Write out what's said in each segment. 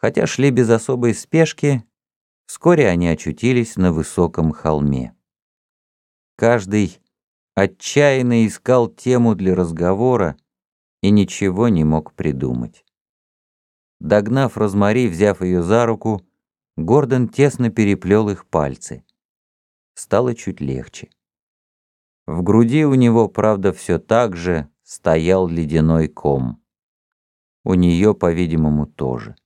Хотя шли без особой спешки, вскоре они очутились на высоком холме. Каждый отчаянно искал тему для разговора и ничего не мог придумать. Догнав Розмари, взяв ее за руку, Гордон тесно переплел их пальцы. Стало чуть легче. В груди у него, правда, все так же стоял ледяной ком. У нее, по-видимому, тоже.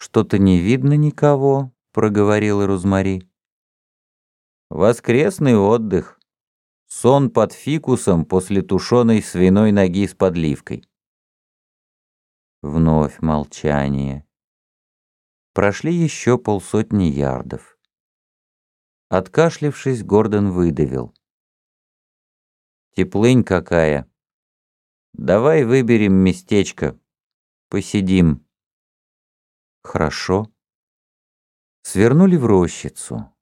«Что-то не видно никого», — проговорила Розмари. «Воскресный отдых. Сон под фикусом после тушеной свиной ноги с подливкой». Вновь молчание. Прошли еще полсотни ярдов. Откашлившись, Гордон выдавил. «Теплынь какая! Давай выберем местечко, посидим». Хорошо. Свернули в рощицу.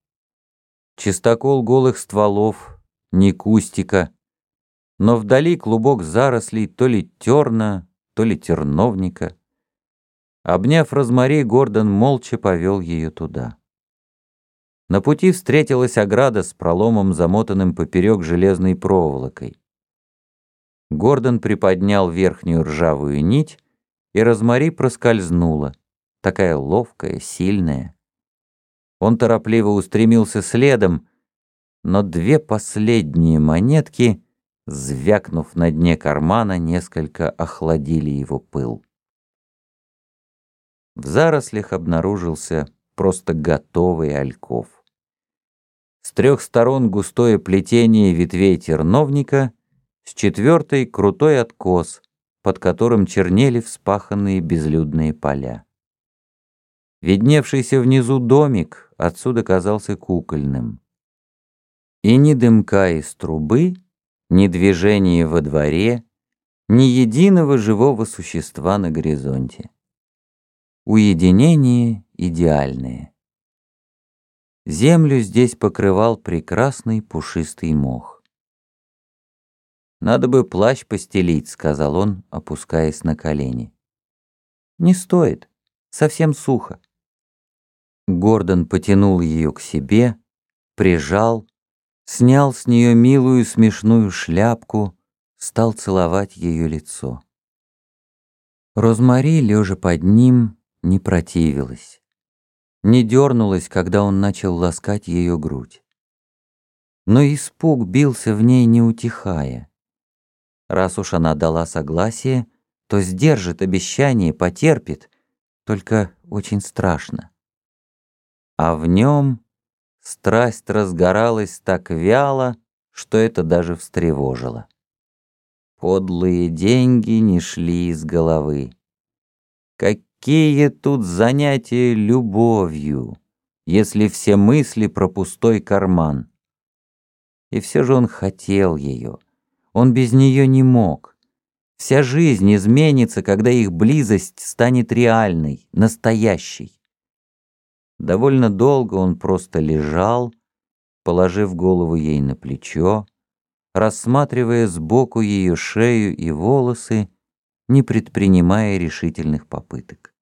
Чистокол голых стволов, ни кустика, но вдали клубок зарослей то ли терна, то ли терновника. Обняв Розмари, Гордон молча повел ее туда. На пути встретилась ограда с проломом, замотанным поперек железной проволокой. Гордон приподнял верхнюю ржавую нить, и Розмари проскользнула такая ловкая, сильная. Он торопливо устремился следом, но две последние монетки, звякнув на дне кармана, несколько охладили его пыл. В зарослях обнаружился просто готовый ольков. С трех сторон густое плетение ветвей терновника, с четвертой — крутой откос, под которым чернели вспаханные безлюдные поля. Видневшийся внизу домик отсюда казался кукольным. И ни дымка из трубы, ни движения во дворе, ни единого живого существа на горизонте. Уединение идеальное. Землю здесь покрывал прекрасный пушистый мох. «Надо бы плащ постелить», — сказал он, опускаясь на колени. «Не стоит, совсем сухо». Гордон потянул ее к себе, прижал, снял с нее милую смешную шляпку, стал целовать ее лицо. Розмари, лежа под ним, не противилась, не дернулась, когда он начал ласкать ее грудь. Но испуг бился в ней, не утихая. Раз уж она дала согласие, то сдержит обещание, потерпит, только очень страшно а в нем страсть разгоралась так вяло, что это даже встревожило. Подлые деньги не шли из головы. Какие тут занятия любовью, если все мысли про пустой карман? И все же он хотел ее, он без нее не мог. Вся жизнь изменится, когда их близость станет реальной, настоящей. Довольно долго он просто лежал, положив голову ей на плечо, рассматривая сбоку ее шею и волосы, не предпринимая решительных попыток.